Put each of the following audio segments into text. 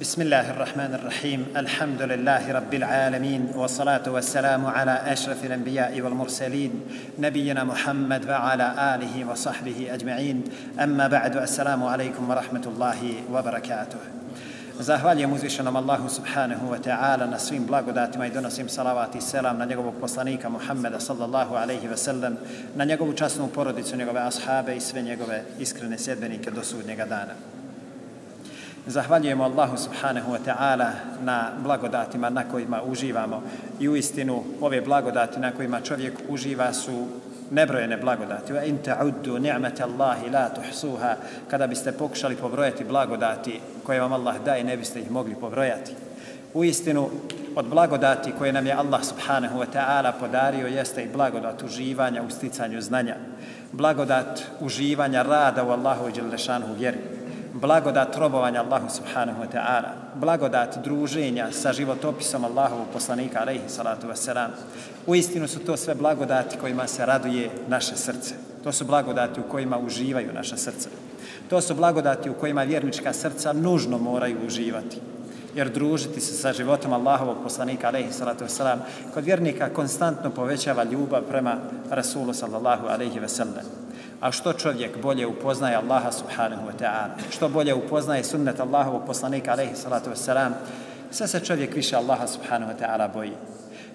بسم الله الرحمن الرحيم الحمد لله رب العالمين والصلاة والسلام على أشرف الأنبياء والمرسلين نبينا محمد وعلى آله وصحبه أجمعين أما بعد السلام عليكم ورحمة الله وبركاته Zahvaljujem uzvišenom Allahu subhanahu wa ta'ala na svim blagodatima i donosim salavat i selam na njegovog poslanika Muhammeda sallallahu alaihi wa sallam, na njegovu časnu porodicu, njegove ashabe i sve njegove iskrene sedbenike do sudnjega dana. Zahvaljujemo Allahu subhanahu wa ta'ala na blagodatima na kojima uživamo i u istinu ove blagodati na kojima čovjek uživa su nebrojene blagodati. Wa in ta'uddu ni'mata Allahi la tuhsuha. Kada biste pokušali pobrojati blagodati koje vam Allah daje, ne biste ih mogli pobrojati. U istinu, od blagodati koje nam je Allah subhanahu wa ta'ala podario jeste i blagodat uživanja u sticanju znanja. Blagodat uživanja rada u Allahu i Đelešanu vjeri blagodat robovanja Allahu subhanahu wa ta'ala, blagodat druženja sa životopisom Allahovog poslanika, alaihi salatu wasalam. U istinu su to sve blagodati kojima se raduje naše srce. To su blagodati u kojima uživaju naša srca. To su blagodati u kojima vjernička srca nužno moraju uživati. Jer družiti se sa životom Allahovog poslanika, alaihi salatu wasalam, kod vjernika konstantno povećava ljubav prema Rasulu sallallahu alaihi wasalam. A što čovjek bolje upoznaje Allaha subhanahu wa ta'ala, što bolje upoznaje sunnet Allahovog poslanika alaihi salatu wa salam, sve se čovjek više Allaha subhanahu wa ta'ala boji.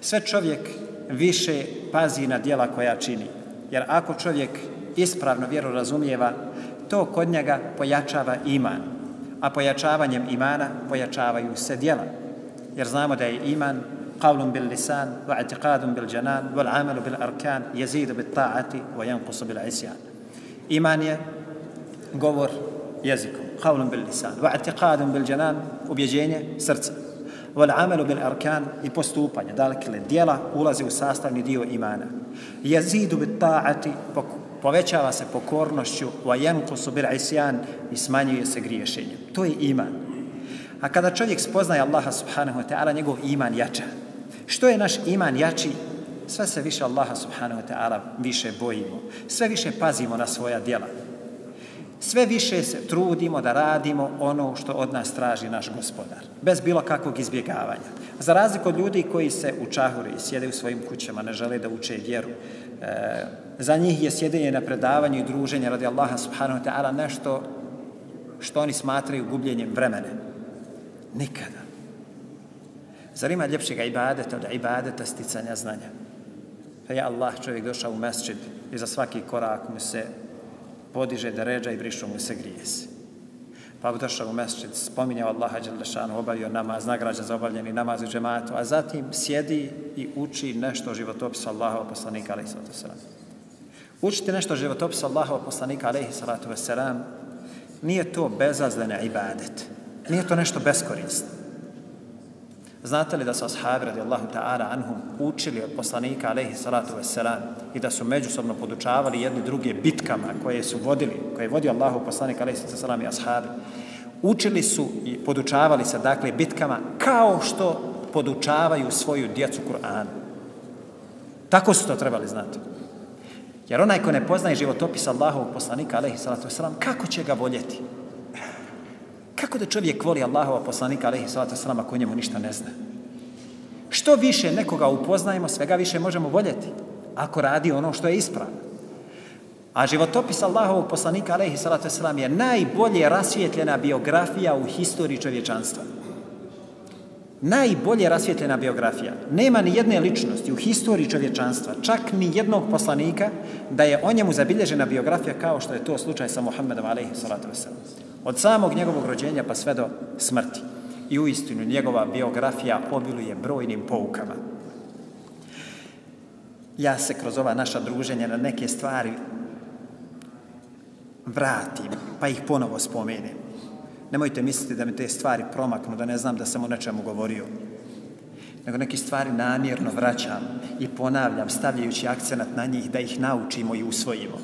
Sve čovjek više pazi na dijela koja čini. Jer ako čovjek ispravno vjeru razumijeva, to kod njega pojačava iman. A pojačavanjem imana pojačavaju se dijela. Jer znamo da je iman قول باللسان واعتقاد بالجنان والعمل بالأركان يزيد بالطاعة وينقص بالعصيان Iman je govor jezikom, qawlun bil lisan, wa i'tiqadun bil janan, ubjeđenje srca. Wal amalu bil arkan i postupanje, dakle djela ulazi u sastavni dio imana. Jezidu bit ta'ati povećava se pokornošću wa yanqusu bil isyan i smanjuje se griješenjem. To je iman. A kada čovjek spoznaje Allaha subhanahu wa ta'ala, njegov iman jača. Što je naš iman jači? Sve se više Allaha subhanahu wa ta'ala više bojimo. Sve više pazimo na svoja djela. Sve više se trudimo da radimo ono što od nas traži naš gospodar. Bez bilo kakvog izbjegavanja. Za razliku od ljudi koji se u i sjede u svojim kućama, ne žele da uče vjeru. E, za njih je sjedenje na predavanju i druženje radi Allaha subhanahu wa ta'ala nešto što oni smatraju gubljenjem vremena. Nikada. Zar ima ljepšega ibadeta od ibadeta sticanja znanja? Pa je Allah čovjek došao u mesčid i za svaki korak mu se podiže da ređa i brišu mu se grijesi. Pa bi došao u mesčid, spominjao Allaha Đelešanu, obavio namaz, nagrađa za obavljeni namaz u džematu, a zatim sjedi i uči nešto o životopisu Allaha poslanika, alaihi sallatu wasalam. Učiti nešto o životopisu Allaha poslanika, alaihi sallatu wasalam, nije to bezazlena ibadet. Nije to nešto beskorisno. Znate li da su ashabi radijallahu ta'ala anhum učili od poslanika alaihi salatu wasalam i da su međusobno podučavali jedni druge bitkama koje su vodili, koje je vodio Allahu poslanik alaihi salatu wasalam i ashabi. Učili su i podučavali se dakle bitkama kao što podučavaju svoju djecu Kur'anu. Tako su to trebali znati. Jer onaj ko ne poznaje životopis Allahovog poslanika alaihi salatu wasalam, kako će ga voljeti? Kako da čovjek voli Allahova poslanika, alaihi salatu sallam, ako njemu ništa ne zna? Što više nekoga upoznajemo, svega više možemo voljeti, ako radi ono što je ispravno. A životopis Allahovog poslanika, alaihi salatu sallam, je najbolje rasvjetljena biografija u historiji čovječanstva. Najbolje rasvjetljena biografija. Nema ni jedne ličnosti u historiji čovječanstva, čak ni jednog poslanika, da je o njemu zabilježena biografija kao što je to slučaj sa Muhammedom, alaihi salatu wasalam. Od samog njegovog rođenja pa sve do smrti. I u istinu njegova biografija obiluje brojnim poukama. Ja se kroz ova naša druženja na neke stvari vratim, pa ih ponovo spomenem. Nemojte misliti da mi te stvari promaknu, da ne znam da sam o nečemu govorio. Nego neke stvari namjerno vraćam i ponavljam, stavljajući akcenat na njih da ih naučimo i usvojimo.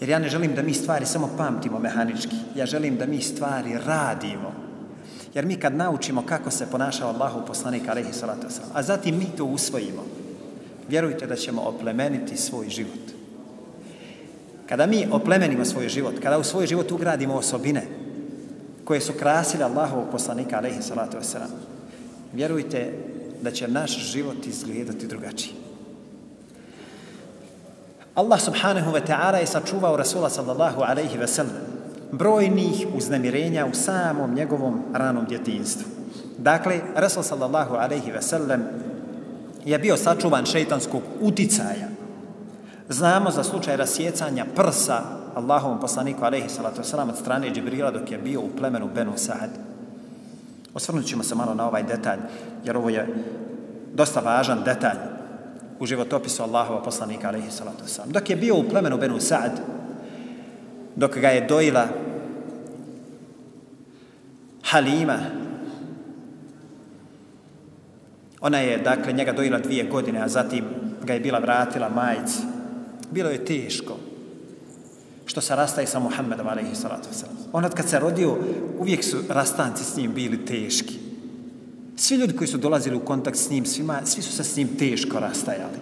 Jer ja ne želim da mi stvari samo pamtimo mehanički. Ja želim da mi stvari radimo. Jer mi kad naučimo kako se ponašao Allahu poslanik alaihi salatu wasalam, a zatim mi to usvojimo, vjerujte da ćemo oplemeniti svoj život. Kada mi oplemenimo svoj život, kada u svoj život ugradimo osobine koje su krasile Allahovog poslanika, alaihi salatu wasalam, vjerujte da će naš život izgledati drugačije. Allah subhanahu wa ta'ala je sačuvao Rasula sallallahu alaihi wa sallam brojnih uznemirenja u samom njegovom ranom djetinstvu. Dakle, Rasul sallallahu alaihi wa sallam je bio sačuvan šeitanskog uticaja. Znamo za slučaj rasjecanja prsa Allahovom poslaniku alaihi salatu wasalam od strane Džibrila dok je bio u plemenu Benu Sa'ad. Osvrnut ćemo se malo na ovaj detalj, jer ovo je dosta važan detalj u životopisu Allahova poslanika alaihi salatu wasalam. Dok je bio u plemenu Benu Sa'ad, dok ga je dojila Halima, ona je, dakle, njega dojila dvije godine, a zatim ga je bila vratila majici. Bilo je teško što se rastaje sa Muhammedom, alaihi salatu wasalam. On od kad se rodio, uvijek su rastanci s njim bili teški. Svi ljudi koji su dolazili u kontakt s njim, svima, svi su se s njim teško rastajali.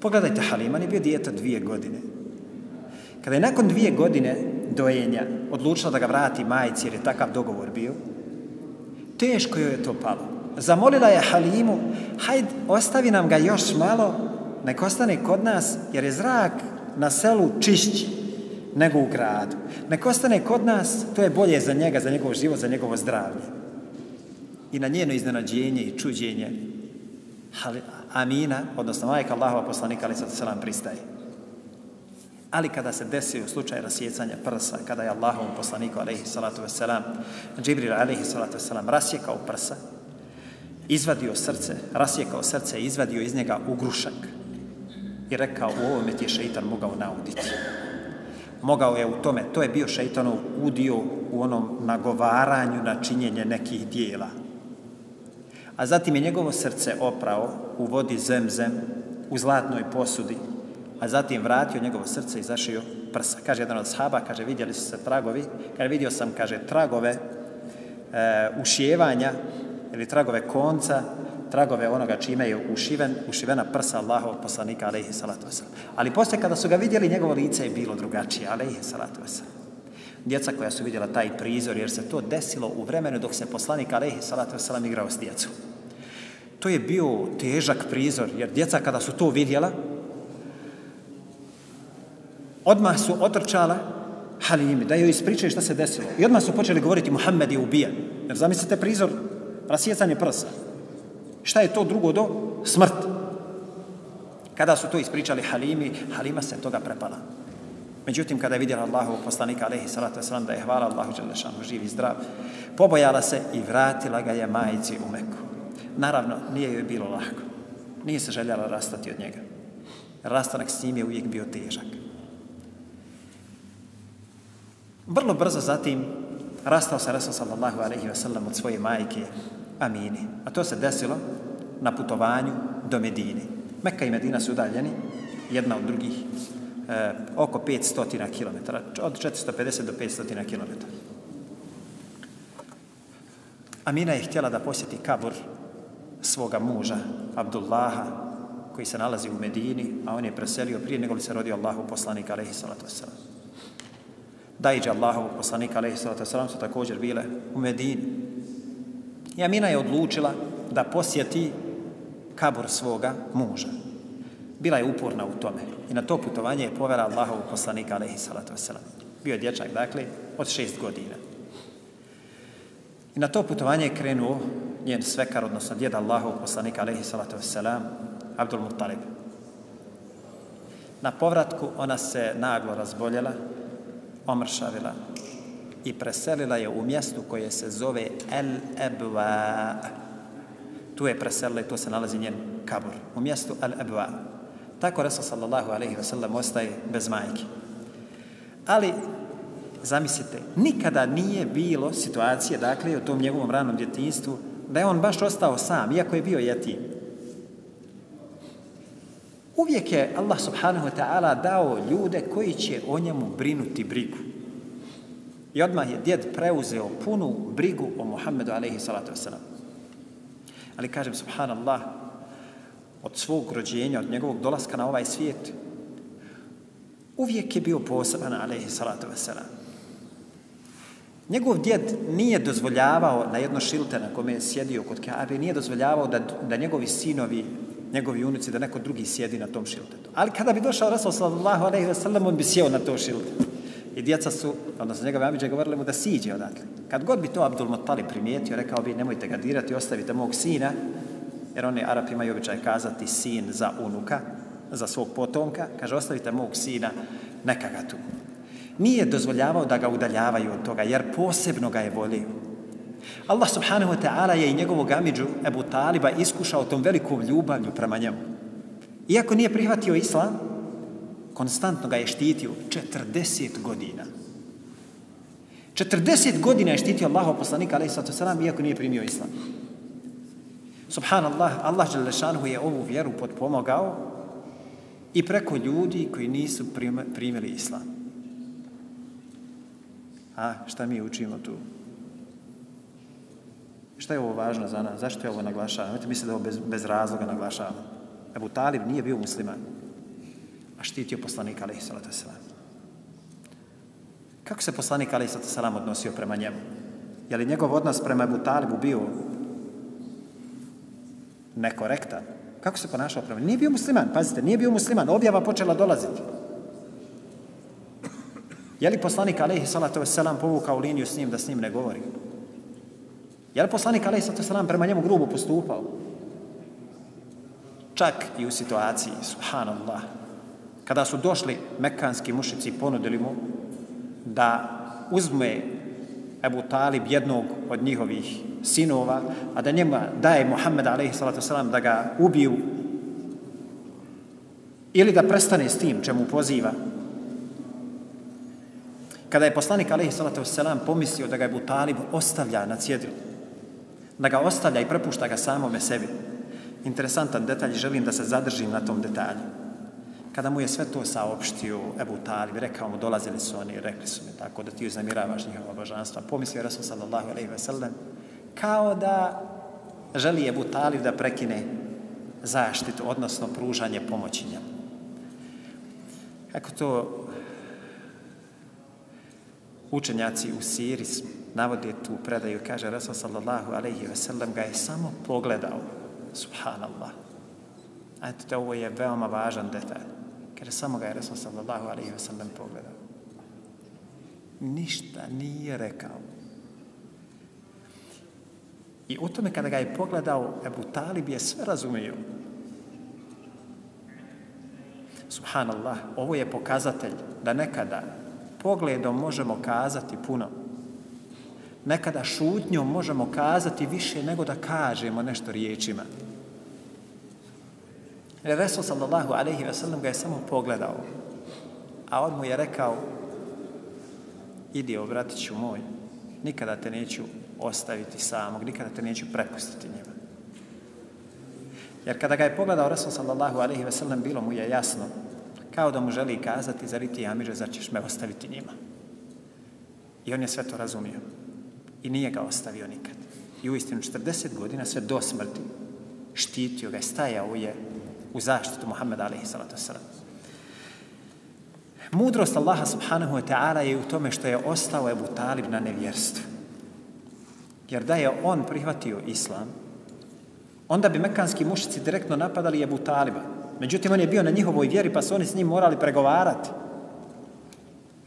Pogledajte, Halima je bio dijeta dvije godine. Kada je nakon dvije godine dojenja odlučila da ga vrati majici jer je takav dogovor bio, teško joj je to palo. Zamolila je Halimu, hajde, ostavi nam ga još malo, nek ostane kod nas, jer je zrak na selu čišći nego u gradu. Nek ostane kod nas, to je bolje za njega, za njegov život, za njegovo zdravlje. I na njeno iznenađenje i čuđenje Amina, odnosno majka Allahova poslanika, ali sad se nam pristaje. Ali kada se desio slučaj rasjecanja prsa, kada je Allahovom poslaniku, alaihi salatu wasalam, Džibril, alaihi salatu wasalam, rasjekao prsa, izvadio srce, rasjekao srce, izvadio iz njega ugrušak i rekao, u ovome ti je šeitan mogao nauditi. Mogao je u tome, to je bio šeitanov udio u onom nagovaranju na činjenje nekih dijela. A zatim je njegovo srce oprao u vodi zemzem, u zlatnoj posudi, a zatim vratio njegovo srce i zašio prsa. Kaže jedan od sahaba, kaže, vidjeli su se tragovi, kaže, vidio sam, kaže, tragove e, ušjevanja ili tragove konca, tragove onoga čime je ušiven, ušivena prsa Allahov poslanika, alaihi salatu wasalam. Ali poslije kada su ga vidjeli, njegovo lice je bilo drugačije, alaihi salatu wasalam. Djeca koja su vidjela taj prizor, jer se to desilo u vremenu dok se poslanik, alaihi salatu wasalam, igrao s djecom. To je bio težak prizor, jer djeca kada su to vidjela, odmah su otrčala Halimi, da joj ispričaju šta se desilo. I odmah su počeli govoriti Muhammed je ubijen. Jer zamislite prizor rasjecanje prsa. Šta je to drugo do smrt? Kada su to ispričali Halimi, Halima se toga prepala. Međutim, kada je vidjela Allahu poslanika, alaihi salatu wasalam, da je hvala Allahu Đalešanu, živ i zdrav, pobojala se i vratila ga je majici u Meku. Naravno, nije joj bilo lahko. Nije se željela rastati od njega. Rastanak s njim je uvijek bio težak. Vrlo brzo zatim rastao se Resul sallallahu alaihi wasallam od svoje majke Amini. A to se desilo na putovanju do Medine. Mekka i Medina su udaljeni, jedna od drugih, e, oko 500 km, od 450 do 500 km. Amina je htjela da posjeti kabur svoga muža, Abdullaha, koji se nalazi u Medini, a on je preselio prije nego li se rodio Allahu poslanika, alaihi salatu wasalam. Dajđe Allahovog poslanika, alaihi salatu wasalam, su također bile u Medini. I Amina je odlučila da posjeti kabur svoga muža. Bila je uporna u tome. I na to putovanje je povera Allahovog poslanika, alaihi salatu wasalam. Bio je dječak, dakle, od šest godina. I na to putovanje je krenuo njen svekar, odnosno djeda Allahov poslanika, alaihi salatu wasalam, Abdul Muttalib. Na povratku ona se naglo razboljela, omršavila i preselila je u mjestu koje se zove El Ebwa. Tu je preselila i tu se nalazi njen kabur. U mjestu El Ebwa. Tako Resul sallallahu alaihi wasallam ostaje bez majke. Ali, zamislite, nikada nije bilo situacije, dakle, u tom njegovom ranom djetinstvu, da je on baš ostao sam, iako je bio jetim. Uvijek je Allah subhanahu wa ta'ala dao ljude koji će o njemu brinuti brigu. I odmah je djed preuzeo punu brigu o Muhammedu alaihi salatu wasalam. Ali kažem subhanallah, od svog rođenja, od njegovog dolaska na ovaj svijet, uvijek je bio poseban alaihi salatu wasalam. Njegov djed nije dozvoljavao na jedno šilte na kome je sjedio kod Kaabe, nije dozvoljavao da, da njegovi sinovi, njegovi unici, da neko drugi sjedi na tom šiltetu. Ali kada bi došao Rasul sallallahu alaihi wasallam, on bi sjeo na to šiltetu. I djeca su, odnosno njegove amiđe, govorili mu da siđe odatle. Kad god bi to Abdul Muttalib primijetio, rekao bi nemojte ga dirati, ostavite mog sina, jer oni Arapi imaju običaj kazati sin za unuka, za svog potomka, kaže ostavite mog sina, neka ga tu. Nije dozvoljavao da ga udaljavaju od toga, jer posebno ga je volio. Allah subhanahu wa ta'ala je i njegovog amiđu Ebu Taliba iskušao tom velikom ljubavlju prema njemu. Iako nije prihvatio islam, konstantno ga je štitio 40 godina. 40 godina je štitio Allahov poslanika, alaih sallatu sallam, iako nije primio islam. Subhanallah, Allah Đelešanhu je ovu vjeru potpomogao i preko ljudi koji nisu primili islam. A šta mi učimo tu? Šta je ovo važno za nas? Zašto je ovo naglašavamo? Nemojte misliti da ovo bez, bez razloga naglašavamo. Ebu Talib nije bio musliman, štitio poslanika, alaihi salatu wasalam. Kako se poslanik, alaihi salatu wasalam, odnosio prema njemu? Je li njegov odnos prema Ebu Talibu bio nekorektan? Kako se ponašao prema njemu? Nije bio musliman, pazite, nije bio musliman. Objava počela dolaziti. Je li poslanik, alaihi salatu wasalam, povukao liniju s njim da s njim ne govori? Je li poslanik, alaihi salatu wasalam, prema njemu grubo postupao? Čak i u situaciji, subhanallah, kada su došli mekanski mušici i ponudili mu da uzme Ebu Talib jednog od njihovih sinova, a da njema daje Muhammed a.s. da ga ubiju ili da prestane s tim čemu poziva. Kada je poslanik a.s. pomislio da ga Ebu Talib ostavlja na cjedilu, da ga ostavlja i prepušta ga samome sebi, interesantan detalj, želim da se zadržim na tom detalju. Kada mu je sve to saopštio Ebu Talib, rekao mu, dolazili su oni, rekli su mi tako da ti uznamiravaš njihova božanstva. Pomislio Rasul sallallahu alaihi ve sellem, kao da želi Ebu Talib da prekine zaštitu, odnosno pružanje pomoći njemu. Kako to učenjaci u Siri navode tu predaju, kaže Rasul sallallahu alaihi ve sellem, ga je samo pogledao, subhanallah. A eto, ovo je veoma važan detalj. Kada samo ga je Resul sallallahu alaihi ve sellem pogledao. Ništa nije rekao. I u tome kada ga je pogledao, Ebu Talib je sve razumio. Subhanallah, ovo je pokazatelj da nekada pogledom možemo kazati puno. Nekada šutnjom možemo kazati više nego da kažemo nešto riječima. Resul sallallahu alaihi ve sellem ga je samo pogledao. A on mu je rekao, idi obratiću moj, nikada te neću ostaviti samog, nikada te neću prepustiti njima. Jer kada ga je pogledao Resul sallallahu alaihi ve sellem, bilo mu je jasno, kao da mu želi kazati, zar ti Amire, zar ćeš me ostaviti njima? I on je sve to razumio. I nije ga ostavio nikad. I u istinu 40 godina sve do smrti štitio ga, stajao je u zaštitu Muhammeda alaihi salatu wasalam. Mudrost Allaha subhanahu wa ta'ala je u tome što je ostao Ebu Talib na nevjerstvu. Jer da je on prihvatio islam, onda bi mekanski mušici direktno napadali Ebu Taliba. Međutim, on je bio na njihovoj vjeri, pa su oni s njim morali pregovarati.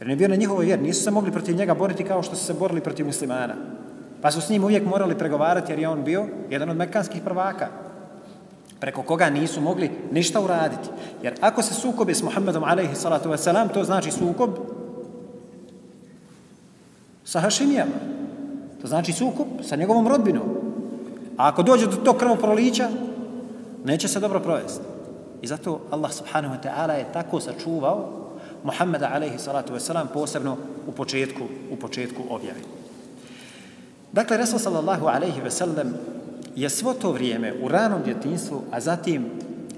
Jer on je bio na njihovoj vjeri, nisu se mogli protiv njega boriti kao što su se borili protiv muslimana. Pa su s njim uvijek morali pregovarati jer je on bio jedan od mekanskih prvaka preko koga nisu mogli ništa uraditi. Jer ako se sukobi s Muhammedom alaihi salatu wasalam, to znači sukob sa Hašimijama. To znači sukob sa njegovom rodbinom. A ako dođe do tog krvoprolića, neće se dobro provesti. I zato Allah subhanahu wa ta'ala je tako sačuvao Muhammeda alaihi salatu wasalam posebno u početku, u početku objave. Dakle, Resul sallallahu alaihi wasallam je svo to vrijeme u ranom djetinstvu, a zatim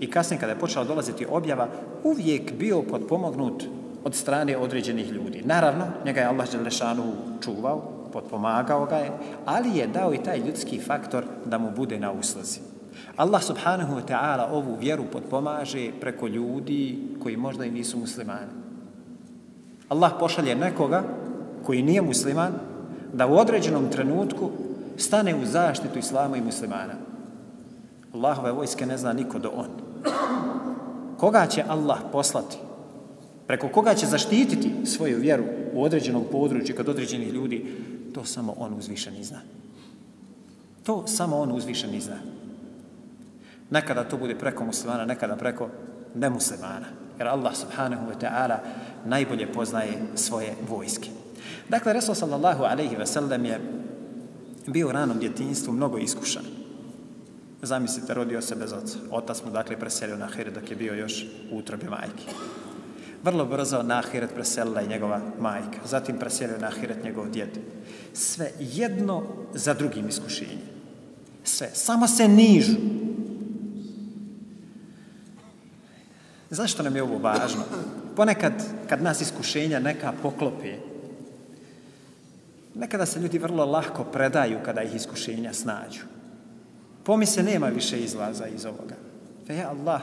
i kasnije kada je počela dolaziti objava, uvijek bio podpomognut od strane određenih ljudi. Naravno, njega je Allah Đelešanu čuvao, podpomagao ga je, ali je dao i taj ljudski faktor da mu bude na usluzi. Allah subhanahu wa ta'ala ovu vjeru podpomaže preko ljudi koji možda i nisu muslimani. Allah pošalje nekoga koji nije musliman, da u određenom trenutku stane u zaštitu islama i muslimana. Allahove vojske ne zna niko do on. Koga će Allah poslati? Preko koga će zaštititi svoju vjeru u određenom području kod određenih ljudi? To samo on uzvišeni zna. To samo on uzvišeni zna. Nekada to bude preko muslimana, nekada preko nemuslimana. Jer Allah subhanahu wa ta'ala najbolje poznaje svoje vojske. Dakle, Resul sallallahu alaihi ve sellem je bio u ranom djetinjstvu mnogo iskušan. Zamislite, rodio se bez oca. Otac mu, dakle, preselio na Ahiret dok je bio još u utrobi majke. Vrlo brzo na Ahiret preselila i njegova majka. Zatim preselio na Ahiret njegov djed. Sve jedno za drugim iskušenjem. Sve. Samo se nižu. Zašto nam je ovo važno? Ponekad, kad nas iskušenja neka poklope, nekada se ljudi vrlo lahko predaju kada ih iskušenja snađu. Pomise nema više izlaza iz ovoga. Fe ja Allah,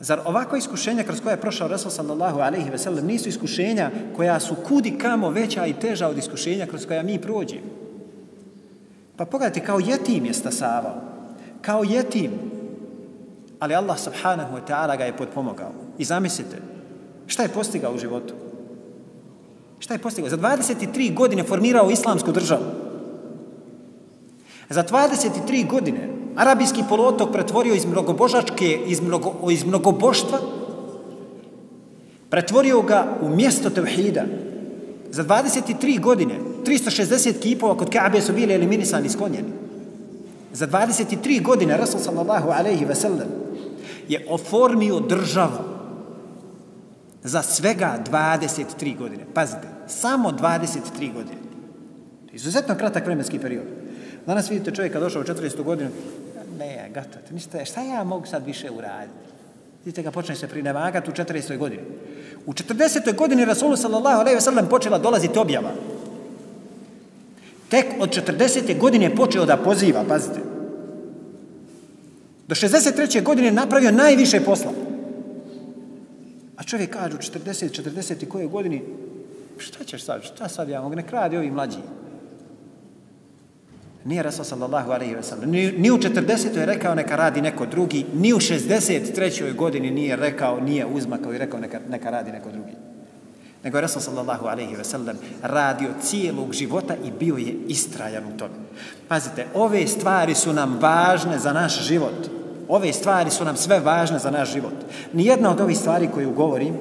zar ovako iskušenja kroz koje je prošao Resul sallallahu alaihi ve sellem nisu iskušenja koja su kudi kamo veća i teža od iskušenja kroz koja mi prođemo? Pa pogledajte, kao jetim je stasavao. Kao jetim Ali Allah subhanahu wa ta'ala ga je podpomogao. I zamislite, šta je postigao u životu? Šta je postigao? Za 23 godine formirao islamsku državu. Za 23 godine arabijski polotok pretvorio iz mnogobožačke, iz, mnogo, iz mnogoboštva, pretvorio ga u mjesto tevhida. Za 23 godine 360 kipova kod Kaabe su bili eliminisani, i sklonjeni. Za 23 godine Rasul sallallahu alaihi ve sellem je oformio državu za svega 23 godine. Pazite, samo 23 godine. Izuzetno kratak vremenski period. Danas vidite čovjeka došao u 40. godinu, ne, gatate, ništa, šta ja mogu sad više uraditi? Vidite ga počne se prinevagati u 40. godini. U 40. godini Rasulu sallallahu alaihi ve sellem počela dolaziti objava. Tek od 40. godine počeo da poziva, pazite. Do 63. godine napravio najviše posla. A čovjek kaže u 40, 40. koje godini, šta ćeš sad, šta sad ja mogu, nek radi ovi mlađi. Nije Rasul sallallahu alaihi wa sallam. Ni, ni u 40. je rekao neka radi neko drugi, ni u 63. godini nije rekao, nije uzmakao i rekao neka, neka radi neko drugi nego je Rasul sallallahu alaihi ve sellem radio cijelog života i bio je istrajan u tome. Pazite, ove stvari su nam važne za naš život. Ove stvari su nam sve važne za naš život. Nijedna od ovih stvari koju govorim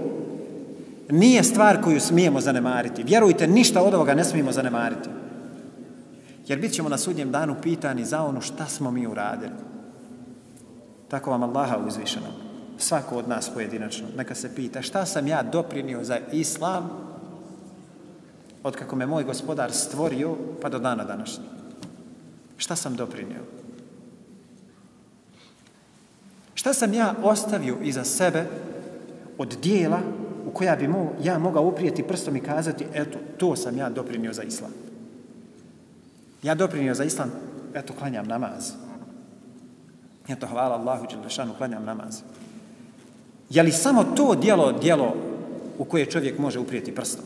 nije stvar koju smijemo zanemariti. Vjerujte, ništa od ovoga ne smijemo zanemariti. Jer bit ćemo na sudnjem danu pitani za ono šta smo mi uradili. Tako vam Allaha uzvišeno svako od nas pojedinačno, neka se pita šta sam ja doprinio za islam od kako me moj gospodar stvorio pa do dana današnjeg. Šta sam doprinio? Šta sam ja ostavio iza sebe od dijela u koja bi mo, ja mogao uprijeti prstom i kazati eto, to sam ja doprinio za islam. Ja doprinio za islam, eto, klanjam namaz. Eto, hvala Allahu, Đelešanu, klanjam namaz. Je li samo to dijelo dijelo u koje čovjek može uprijeti prstom?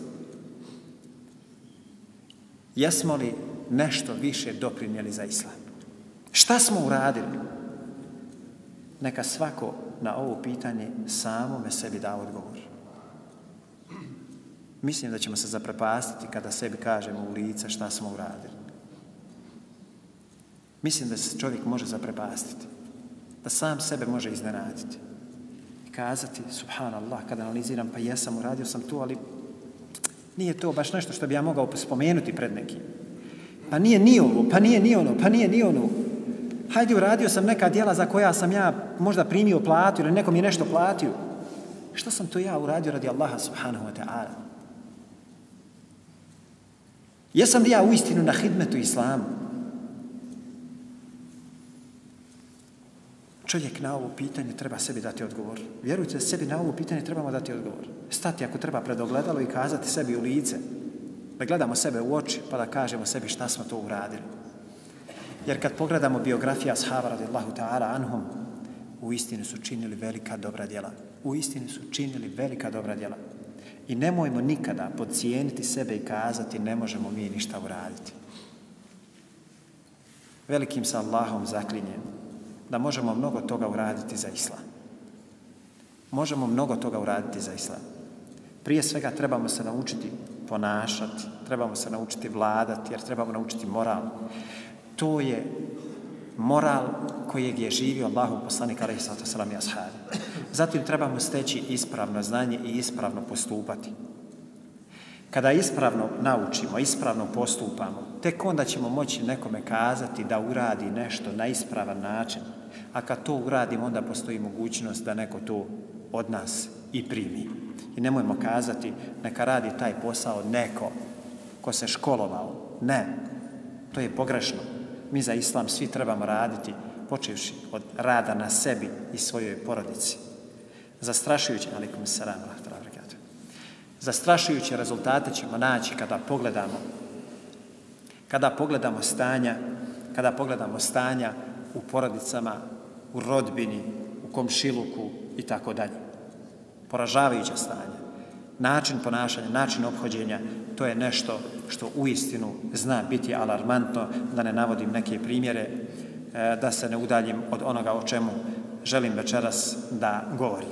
Jesmo li nešto više doprinjeli za islam? Šta smo uradili? Neka svako na ovo pitanje samome sebi da odgovor. Mislim da ćemo se zaprepastiti kada sebi kažemo u lice šta smo uradili. Mislim da se čovjek može zaprepastiti. Da sam sebe može iznenaditi I kazati, subhanallah, kada analiziram, pa jesam, uradio sam to, ali nije to baš nešto što bi ja mogao spomenuti pred nekim. Pa nije ni ovo, pa nije ni ono, pa nije ni ono. Hajde, uradio sam neka dijela za koja sam ja možda primio platu ili nekom je nešto platio. Što sam to ja uradio radi Allaha subhanahu wa ta'ala? Jesam li ja u istinu na hidmetu islamu? čovjek na ovo pitanje treba sebi dati odgovor. Vjerujte da sebi na ovo pitanje trebamo dati odgovor. Stati ako treba predogledalo i kazati sebi u lice. Da gledamo sebe u oči pa da kažemo sebi šta smo to uradili. Jer kad pogledamo biografija ashaba radijallahu ta'ala anhum, u istinu su činili velika dobra djela. U istinu su činili velika dobra djela. I nemojmo nikada podcijeniti sebe i kazati ne možemo mi ništa uraditi. Velikim sa Allahom zaklinjem da možemo mnogo toga uraditi za Islam. Možemo mnogo toga uraditi za Islam. Prije svega trebamo se naučiti ponašati, trebamo se naučiti vladati, jer trebamo naučiti moral. To je moral kojeg je živio Allahu poslanik alaihi sallatu sallam i ashabi. Zatim trebamo steći ispravno znanje i ispravno postupati. Kada ispravno naučimo, ispravno postupamo, tek onda ćemo moći nekome kazati da uradi nešto na ispravan način. A kad to uradimo, onda postoji mogućnost da neko to od nas i primi. I nemojmo kazati neka radi taj posao neko ko se školovao. Ne, to je pogrešno. Mi za islam svi trebamo raditi počevši od rada na sebi i svojoj porodici. Zastrašujući, alikum salam, zastrašujuće rezultate ćemo naći kada pogledamo kada pogledamo stanja kada pogledamo stanja u porodicama, u rodbini, u komšiluku i tako dalje. Poražavajuća stanja. Način ponašanja, način obhođenja, to je nešto što u istinu zna biti alarmantno, da ne navodim neke primjere, e, da se ne udaljim od onoga o čemu želim večeras da govorim.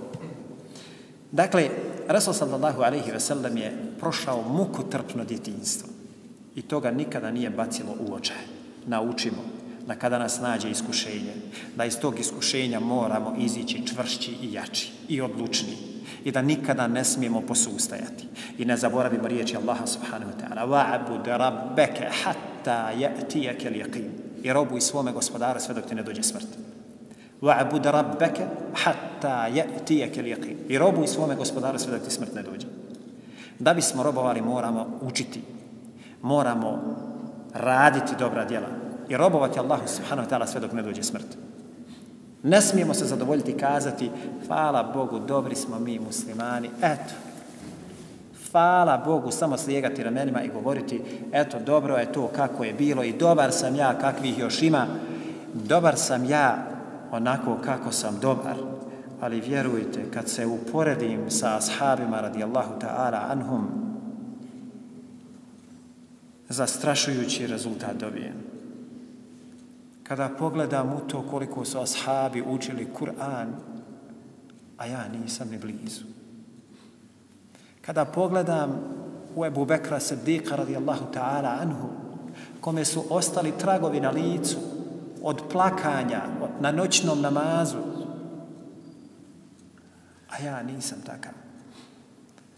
Dakle, Rasul sallallahu alaihi ve sellem je prošao muku trpno djetinjstvo i toga nikada nije bacilo u oče. Naučimo da kada nas nađe iskušenje, da iz tog iskušenja moramo izići čvršći i jači i odlučniji i da nikada ne smijemo posustajati. I ne zaboravimo riječi Allaha subhanahu wa ta'ala وَعَبُدْ رَبَّكَ حَتَّى يَأْتِيَكَ الْيَقِيمِ i robuj svome gospodara sve dok ti ne dođe smrt. وَعَبُدْ رَبَّكَ حَتَّى يَأْتِيَكَ الْيَقِيمِ i robuj svome gospodara sve dok ti smrt ne dođe. Da bismo robovali moramo učiti, moramo raditi dobra djela i robovati Allahu subhanahu wa ta'ala sve dok ne dođe smrt. Ne smijemo se zadovoljiti kazati hvala Bogu, dobri smo mi muslimani, eto, hvala Bogu, samo slijegati ramenima i govoriti eto, dobro je to kako je bilo i dobar sam ja kakvih još ima, dobar sam ja onako kako sam dobar, ali vjerujte, kad se uporedim sa ashabima radijallahu ta'ala anhum, zastrašujući rezultat dobijem. Kada pogledam u to koliko su ashabi učili Kur'an, a ja nisam ni blizu. Kada pogledam u Ebu Bekra Siddiqa radijallahu ta'ala anhu, kome su ostali tragovi na licu od plakanja na noćnom namazu, a ja nisam takav.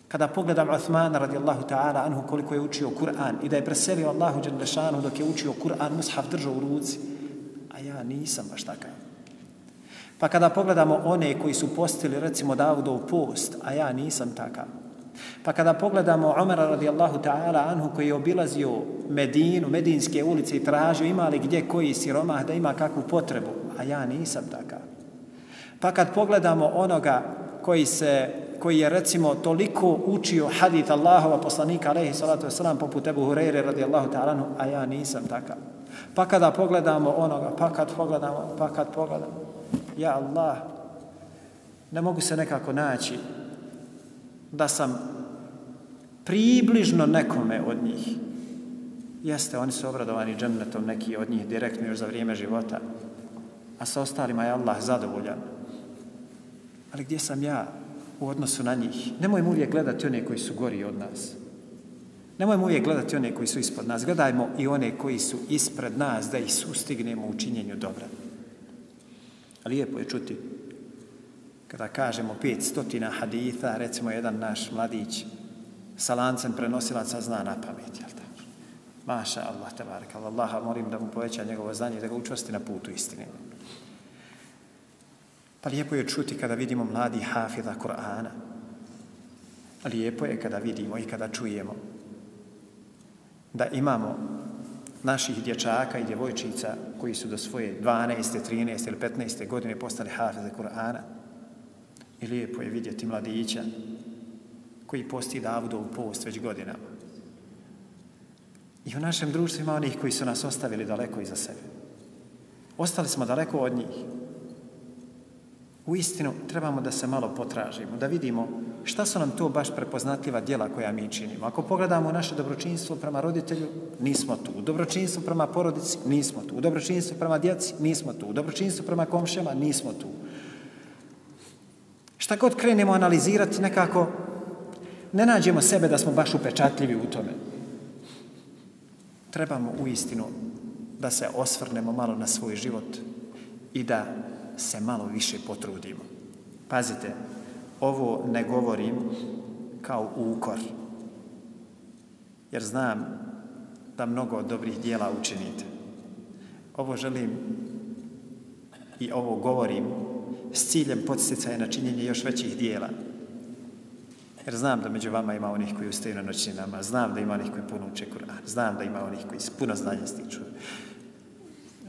Kada pogledam Uthmana radijallahu ta'ala anhu koliko je učio Kur'an i da je preselio Allahu Đalešanu dok je učio Kur'an, mushaf držao u ruci, a ja nisam baš takav. Pa kada pogledamo one koji su postili recimo Davudov post, a ja nisam takav. Pa kada pogledamo Omara radijallahu ta'ala anhu koji je obilazio Medinu, Medinske ulice i tražio ima li gdje koji siromah da ima kakvu potrebu, a ja nisam takav. Pa kad pogledamo onoga koji se koji je recimo toliko učio hadith Allahova poslanika alejhi salatu vesselam poput Abu Hurajre radijallahu ta'ala anhu a ja nisam takav pa kada pogledamo onoga pa kad pogledamo pa kad pogledamo ja Allah ne mogu se nekako naći da sam približno nekome od njih jeste oni su obradovani džennetom neki od njih direktno još za vrijeme života a sa ostalima je Allah zadovoljan ali gdje sam ja u odnosu na njih. Nemojmo uvijek gledati one koji su gori od nas. Nemojmo uvijek gledati one koji su ispod nas. Gledajmo i one koji su ispred nas da ih sustignemo u činjenju dobra. Lijepo je čuti kada kažemo pet stotina haditha, recimo jedan naš mladić sa lancem prenosilaca zna na pamet, jel tako? Maša Allah, tebarek, Allah, molim da mu poveća njegovo znanje i da ga učvrsti na putu istine. Pa lijepo je čuti kada vidimo mladi hafiza Kur'ana. Lijepo je kada vidimo i kada čujemo da imamo naših dječaka i djevojčica koji su do svoje 12. 13. ili 15. godine postali hafize Kur'ana. I lijepo je vidjeti mladića koji posti Davudov post već godinama. I u našem društvu ima onih koji su nas ostavili daleko iza sebe. Ostali smo daleko od njih u istinu trebamo da se malo potražimo, da vidimo šta su nam to baš prepoznatljiva djela koja mi činimo. Ako pogledamo naše dobročinstvo prema roditelju, nismo tu. U dobročinstvo prema porodici, nismo tu. U dobročinstvo prema djeci, nismo tu. U dobročinstvo prema komšema, nismo tu. Šta god krenemo analizirati, nekako ne nađemo sebe da smo baš upečatljivi u tome. Trebamo u istinu da se osvrnemo malo na svoj život i da se malo više potrudimo. Pazite, ovo ne govorim kao ukor, jer znam da mnogo dobrih dijela učinite. Ovo želim i ovo govorim s ciljem podsticaja na činjenje još većih dijela. Jer znam da među vama ima onih koji ustaju na noćni znam da ima onih koji puno uče Kur'an, znam da ima onih koji puno znanja stiču.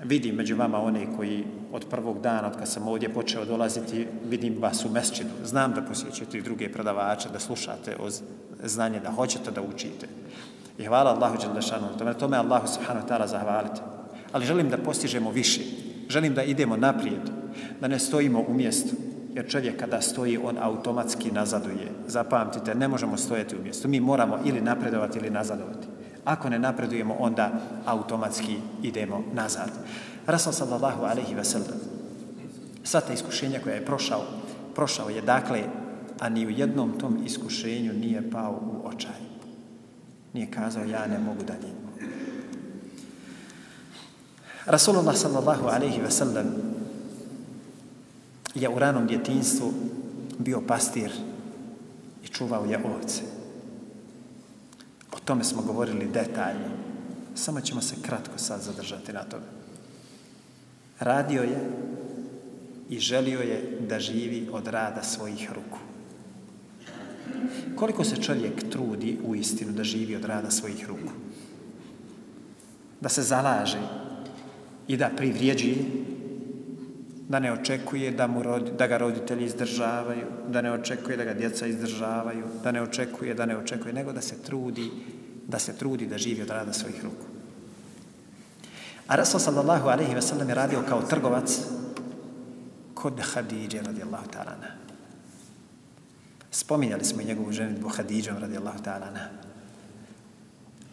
Vidim među vama one koji od prvog dana, od kad sam ovdje počeo dolaziti, vidim vas u mesčinu. Znam da posjećate i druge predavače, da slušate o znanje, da hoćete da učite. I hvala Allahu Đelešanu, tome, tome Allahu Subhanahu ta'ala zahvalite. Ali želim da postižemo više. Želim da idemo naprijed, da ne stojimo u mjestu. Jer čovjek kada stoji, on automatski nazaduje. Zapamtite, ne možemo stojati u mjestu. Mi moramo ili napredovati ili nazadovati. Ako ne napredujemo, onda automatski idemo nazad. Rasul sallallahu alaihi ve sellem, sva ta iskušenja koja je prošao, prošao je dakle, a ni u jednom tom iskušenju nije pao u očaj. Nije kazao, ja ne mogu dalje. Rasulullah sallallahu alaihi ve sellem je u ranom djetinstvu bio pastir i čuvao je ovce. Tome smo govorili detaljno. Samo ćemo se kratko sad zadržati na tome. Radio je i želio je da živi od rada svojih ruku. Koliko se čovjek trudi u istinu da živi od rada svojih ruku? Da se zalaže i da privrijeđuje da ne očekuje da, mu rodi, da ga roditelji izdržavaju, da ne očekuje da ga djeca izdržavaju, da ne očekuje, da ne očekuje, nego da se trudi, da se trudi da živi od rada svojih ruku. A Rasul sallallahu alaihi ve sellem je radio kao trgovac kod Hadidje radijallahu ta'ala. Spominjali smo i njegovu ženitbu Hadidžom radijallahu ta'ala.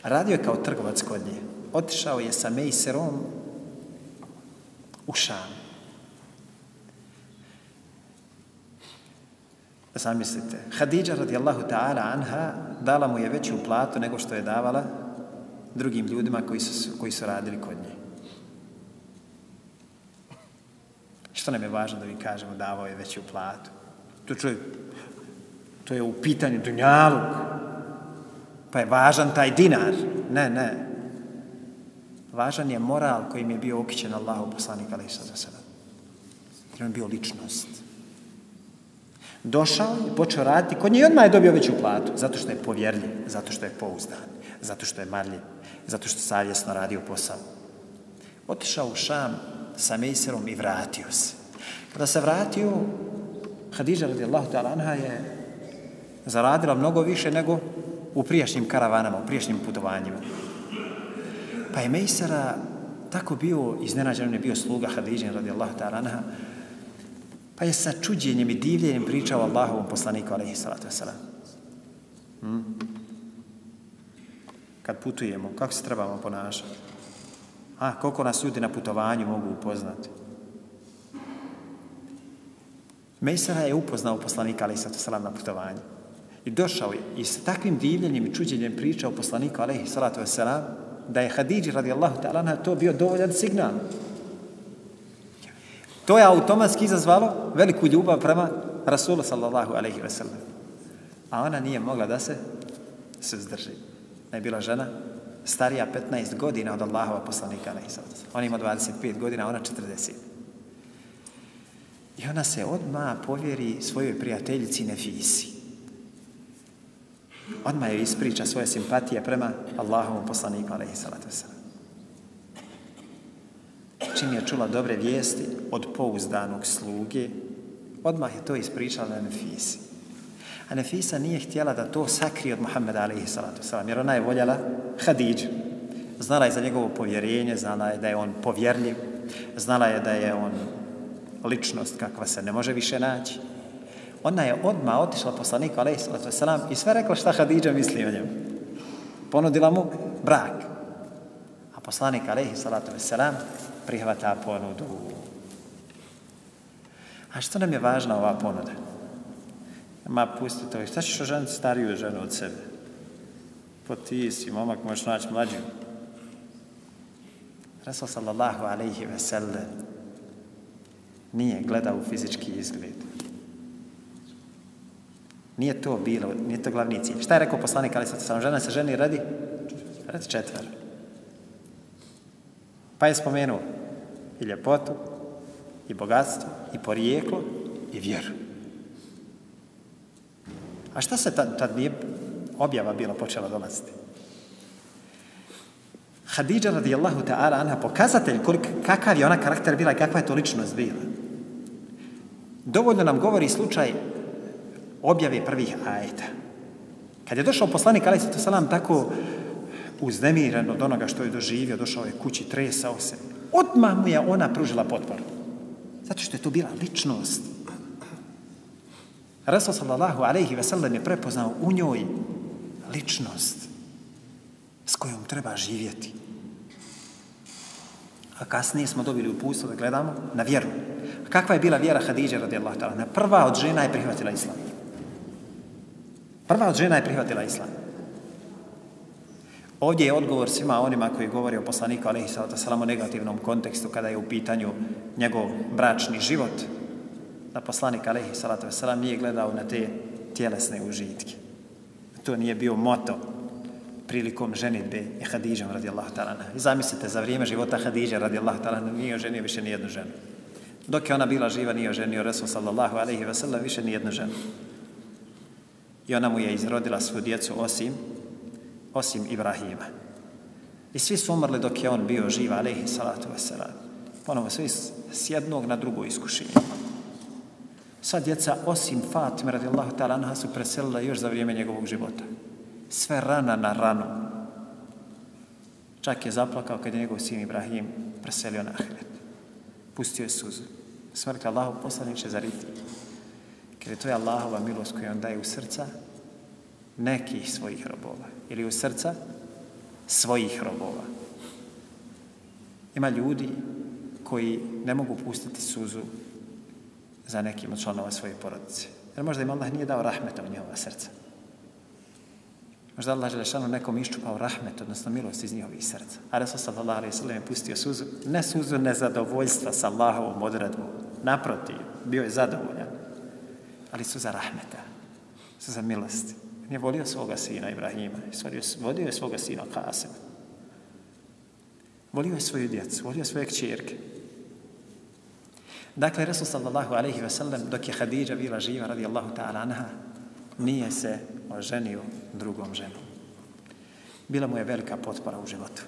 Radio je kao trgovac kod nje. Otišao je sa Mejserom u Šam. Zamislite, Hadidža radijallahu ta'ala anha dala mu je veću platu nego što je davala drugim ljudima koji su, koji su radili kod nje. Što nam je važno da mi kažemo davao je veću platu? To, čuje, to je u pitanju dunjaluk. Pa je važan taj dinar. Ne, ne. Važan je moral kojim je bio okićen Allahu poslanik alaihi sallam. Jer on bio ličnost. Došao i počeo raditi kod nje i odmah je dobio veću platu. Zato što je povjerljiv, zato što je pouzdan, zato što je marljiv, zato što savjesno radio posao. Otišao u Šam sa Mejserom i vratio se. Kada se vratio, Hadidža radijallahu ta'ala anha je zaradila mnogo više nego u prijašnjim karavanama, u prijašnjim putovanjima. Pa je Mejsera tako bio iznenađen, on je bio sluga Hadidža radijallahu ta'ala anha, Pa je sa čuđenjem i divljenjem pričao Allahovom poslaniku, alaihi salatu wasalam. Hmm? Kad putujemo, kako se trebamo ponašati? A, koliko nas ljudi na putovanju mogu upoznati? Mejsara je upoznao poslanika, alaihi salatu wasalam, na putovanju. I došao je i sa takvim divljenjem i čuđenjem pričao poslaniku, alaihi salatu wasalam, da je Hadidži, radijallahu ta'ala, to bio dovoljan signal. To je automatski izazvalo veliku ljubav prema Rasulu sallallahu alaihi ve sellem. A ona nije mogla da se se zdrži. Ne bila žena starija 15 godina od Allahova poslanika alaihi sallam. On ima 25 godina, ona 40. I ona se odma povjeri svojoj prijateljici Nefisi. Odma je ispriča svoje simpatije prema Allahovom poslaniku alaihi sallam čim je čula dobre vijesti od pouzdanog sluge, odmah je to ispričala na Nefisi. A Nefisa nije htjela da to sakrije od Muhammeda alaihi salatu salam, jer ona je voljela Hadidžu. Znala je za njegovo povjerenje, znala je da je on povjerljiv, znala je da je on ličnost kakva se ne može više naći. Ona je odma otišla poslaniku alaihi salatu salam i sve rekla šta Hadidža misli o njemu. Ponudila mu brak. A poslanik alaihi salatu salam prihvata ponudu. A što nam je važna ova ponuda? Ma pusti to, šta ćeš oženiti stariju ženu od sebe? Po ti si, momak, možeš naći mlađu. Rasul sallallahu alaihi ve sellem nije gledao u fizički izgled. Nije to bilo, nije to glavni cilj. Šta je rekao poslanik, ali sad sam žena se ženi radi? Radi četvara. Pa je spomenuo i ljepotu, i bogatstvo, i porijeklo, i vjeru. A šta se tad, tad nije objava bila počela dolaziti? Hadidža radijallahu ta'ala anha pokazatelj kolik, kakav je ona karakter bila i kakva je to ličnost bila. Dovoljno nam govori slučaj objave prvih ajeta. Kad je došao poslanik ali se to salam tako uznemiren od onoga što je doživio, došao je kući, tresao se, odmah mu je ona pružila potporu. Zato što je to bila ličnost. Rasul sallallahu alaihi ve sellem je prepoznao u njoj ličnost s kojom treba živjeti. A kasnije smo dobili upustvo da gledamo na vjeru. A kakva je bila vjera Hadidja radijallahu ta'ala? Prva od žena je prihvatila islam. Prva od žena je prihvatila islam. Ovdje je odgovor svima onima koji govori o poslaniku alaihi sallatu sallam u negativnom kontekstu kada je u pitanju njegov bračni život. Da poslanik alaihi sallatu sallam nije gledao na te tjelesne užitke. To nije bio moto prilikom ženitbe i Hadidžom radijallahu ta'ala. I zamislite, za vrijeme života Hadidže radijallahu ta'ala nije oženio više ni jednu ženu. Dok je ona bila živa, nije oženio Resul sallallahu alaihi ve sallam više ni jednu ženu. I ona mu je izrodila svu djecu osim, osim Ibrahima. I svi su umrli dok je on bio živ, alaihi salatu wasalam. Ponovo, svi s jednog na drugo iskušenje. Sva djeca, osim Fatima radijallahu ta'ala, anha su preselila još za vrijeme njegovog života sve rana na ranu. Čak je zaplakao kad je njegov sin Ibrahim preselio na Ahiret. Pustio je suzu. Smrka Allahu poslaniče za riti. Ker je to je Allahova milost koju on daje u srca nekih svojih robova. Ili u srca svojih robova. Ima ljudi koji ne mogu pustiti suzu za nekim od članova svoje porodice. Jer možda im Allah nije dao rahmeta u njihova srca. Možda Allah je lešano nekom iščupao rahmet, odnosno milost iz njihovih srca. A Resul sallallahu alaihi sallam je pustio suzu, ne suzu nezadovoljstva sa Allahovom odredbom. Naprotiv, bio je zadovoljan. Ali suza rahmeta, suza milosti. On je volio svoga sina Ibrahima, volio je svoga sina Kasima. Volio je svoju djecu, volio je svoje kćerke. Dakle, Resul sallallahu alaihi ve sellem, dok je Hadidža bila živa, radijallahu ta'ala anha, nije se oženio drugom ženom. Bila mu je velika potpora u životu.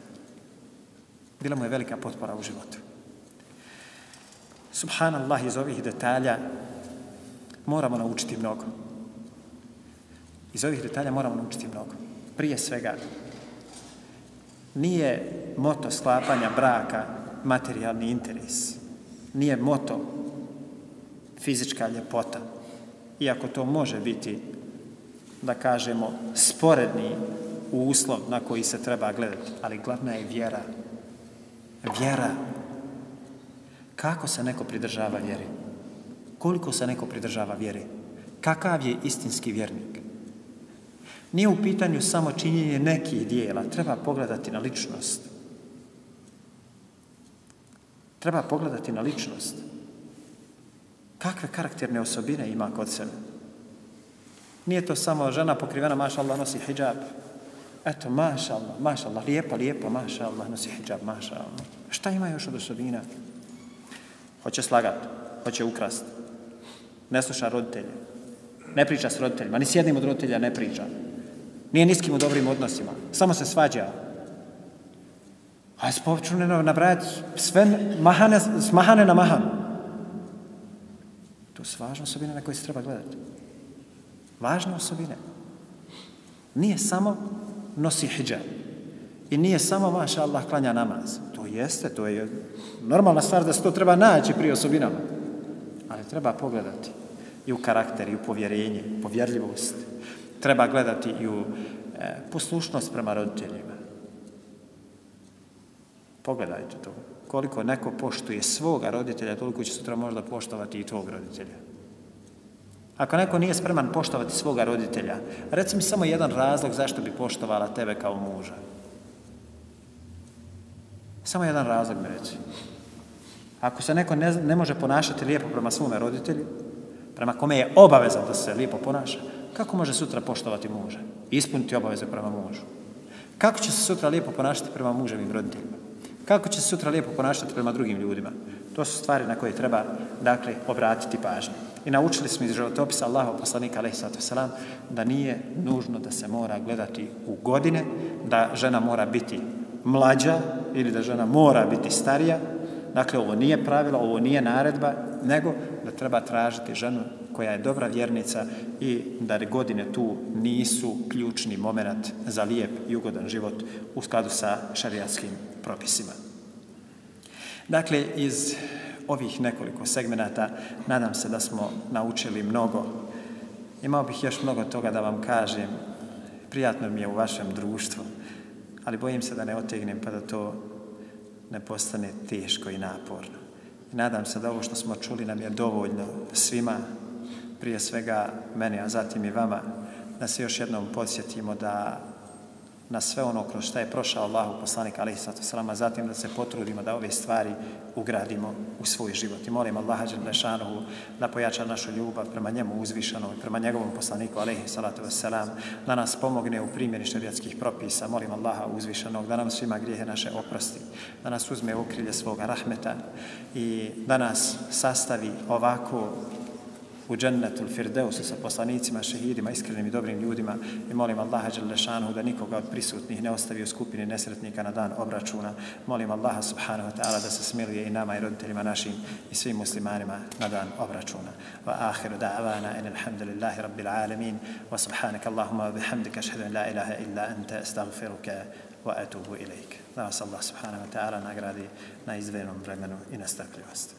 Bila mu je velika potpora u životu. Subhanallah, iz ovih detalja moramo naučiti mnogo. Iz ovih detalja moramo naučiti mnogo. Prije svega, nije moto sklapanja braka materijalni interes. Nije moto fizička ljepota. Iako to može biti da kažemo, sporedni uslov na koji se treba gledati, ali glavna je vjera. Vjera. Kako se neko pridržava vjeri? Koliko se neko pridržava vjeri? Kakav je istinski vjernik? Nije u pitanju samo činjenje nekih dijela, treba pogledati na ličnost. Treba pogledati na ličnost. Kakve karakterne osobine ima kod sebe? Nije to samo žena pokrivena, maša Allah, nosi hijab. Eto, maša Allah, maša Allah, lijepa, lijepa, maša Allah, nosi hijab, maša Allah. Šta ima još od osobina? Hoće slagat, hoće ukrast. Ne sluša roditelje. Ne priča s roditeljima, ni s jednim od roditelja ne priča. Nije niskim u dobrim odnosima. Samo se svađa. A je spočune nabrajati sve mahane, mahane na mahanu. To su važne osobine na koje se treba gledati. Važne osobine. Nije samo nosi hijab. I nije samo, maša Allah, klanja namaz. To jeste, to je normalna stvar da se to treba naći pri osobinama. Ali treba pogledati. i u karakter, i u povjerenje, povjerljivost. Treba gledati i u e, poslušnost prema roditeljima. Pogledajte to. Koliko neko poštuje svoga roditelja, toliko će sutra možda poštovati i tvog roditelja. Ako neko nije spreman poštovati svoga roditelja, reci mi samo jedan razlog zašto bi poštovala tebe kao muža. Samo jedan razlog mi reći. Ako se neko ne, ne može ponašati lijepo prema svome roditelju, prema kome je obavezan da se lijepo ponaša, kako može sutra poštovati muža? Ispuniti obaveze prema mužu. Kako će se sutra lijepo ponašati prema muževim roditeljima? Kako će se sutra lijepo ponašati prema drugim ljudima? To su stvari na koje treba, dakle, obratiti pažnju. I naučili smo iz životopisa Allahov poslanika, alaihi wasalam, da nije nužno da se mora gledati u godine, da žena mora biti mlađa ili da žena mora biti starija. Dakle, ovo nije pravilo, ovo nije naredba, nego da treba tražiti ženu koja je dobra vjernica i da godine tu nisu ključni moment za lijep i ugodan život u skladu sa šarijatskim propisima. Dakle, iz ovih nekoliko segmenata nadam se da smo naučili mnogo. Imao bih još mnogo toga da vam kažem. Prijatno mi je u vašem društvu, ali bojim se da ne otegnem pa da to ne postane teško i naporno. I nadam se da ovo što smo čuli nam je dovoljno svima, prije svega meni, a zatim i vama, da se još jednom podsjetimo da na sve ono kroz šta je prošao Allahu poslanik alaihi sallatu sallam, zatim da se potrudimo da ove stvari ugradimo u svoj život. I molim Allaha Đelešanohu da pojača našu ljubav prema njemu uzvišanom i prema njegovom poslaniku alaihi sallatu sallam, da nas pomogne u primjeni šerijatskih propisa. Molim Allaha uzvišanog da nam svima grijehe naše oprosti, da nas uzme u okrilje svoga rahmeta i da nas sastavi ovako u džennetu firdeusu sa poslanicima, šehidima, iskrenim i dobrim ljudima i molim Allaha Đalešanu da nikoga od prisutnih ne ostavi u skupini nesretnika na dan obračuna. Molim Allaha subhanahu wa ta'ala da se smiluje i nama i roditeljima našim i svim muslimanima na dan obračuna. Wa ahiru da'avana in alhamdulillahi rabbil alamin wa subhanaka Allahumma wa bihamdika ashhadu an la ilaha illa anta astaghfiruka wa atubu ilaik. Da vas Allah subhanahu wa ta'ala nagradi na izvenom vremenu i na strpljivosti.